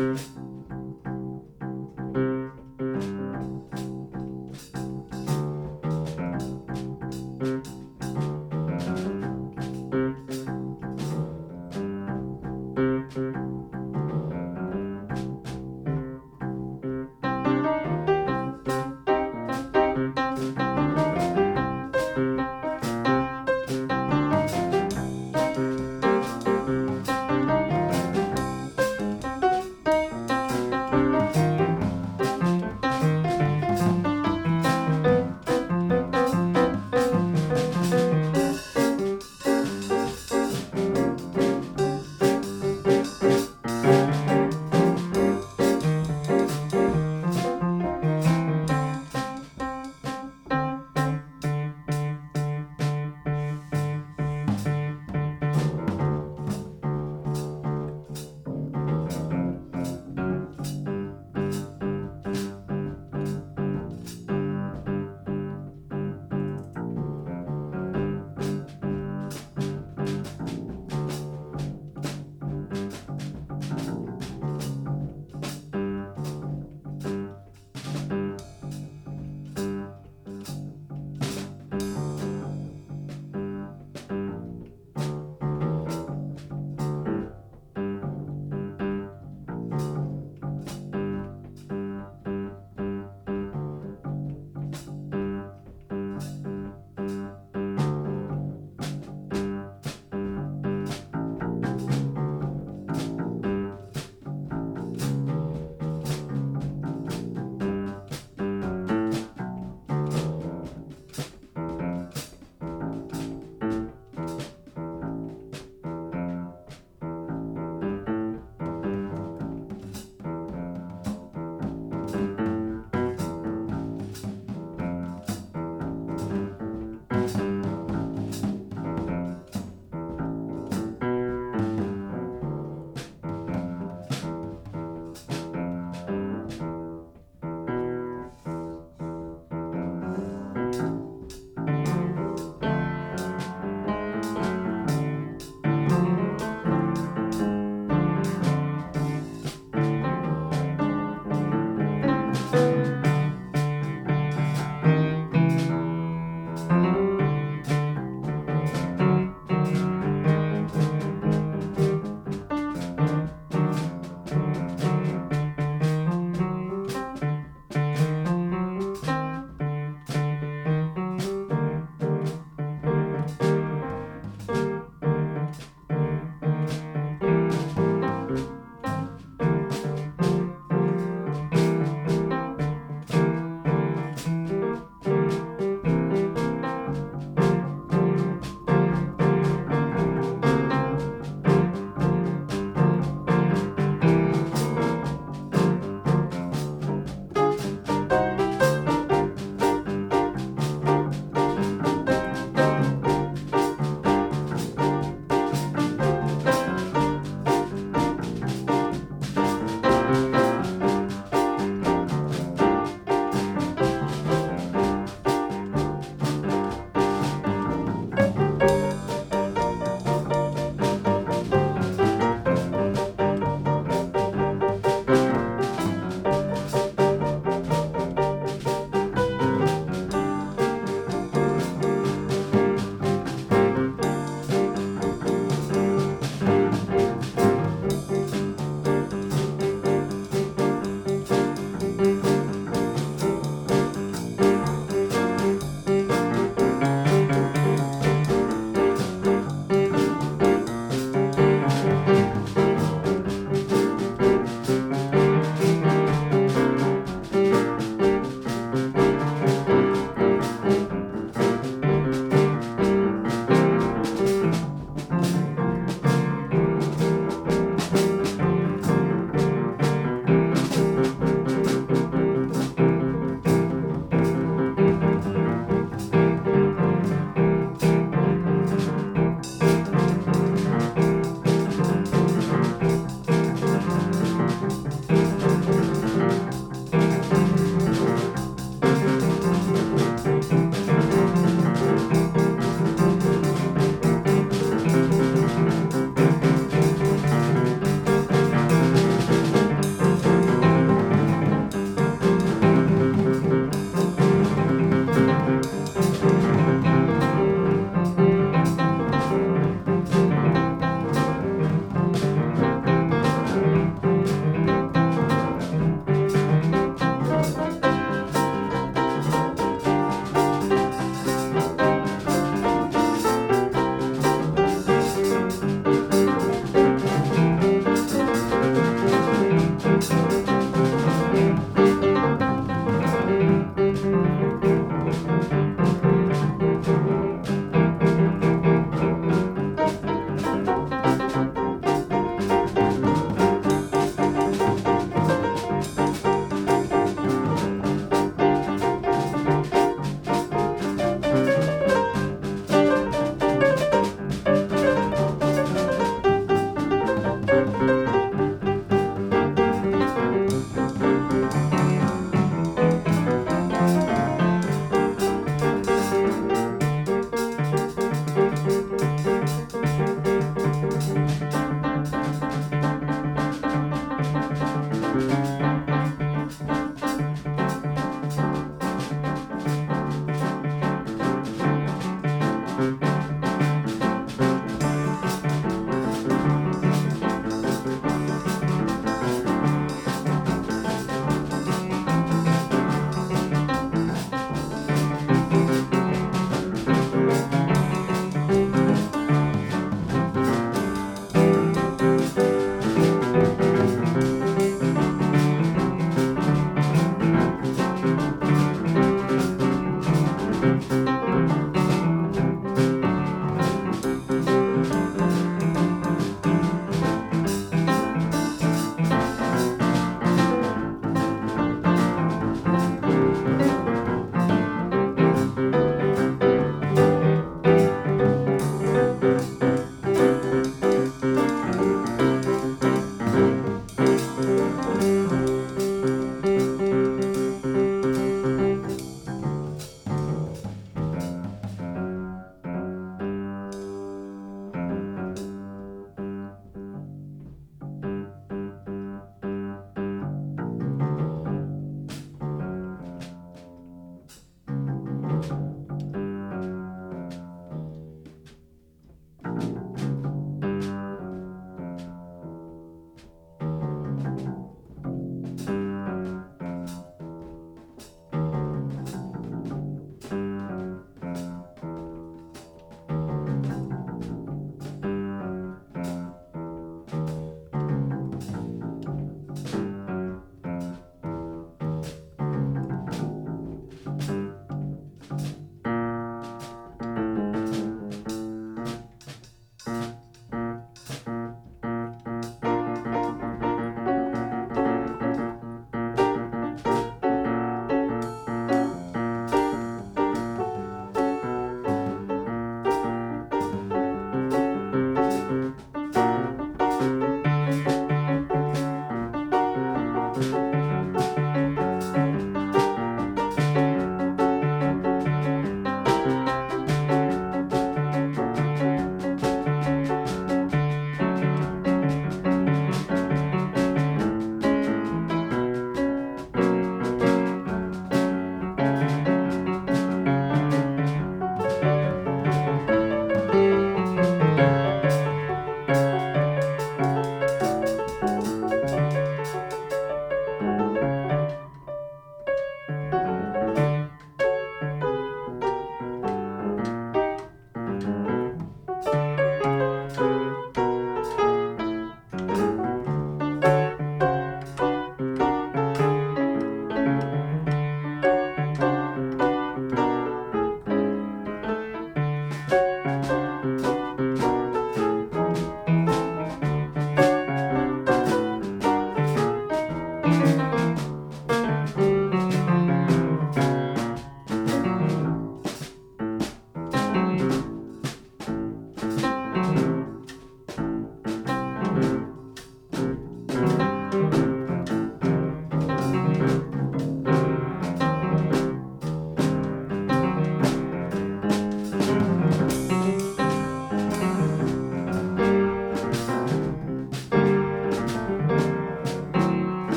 Mm-hmm.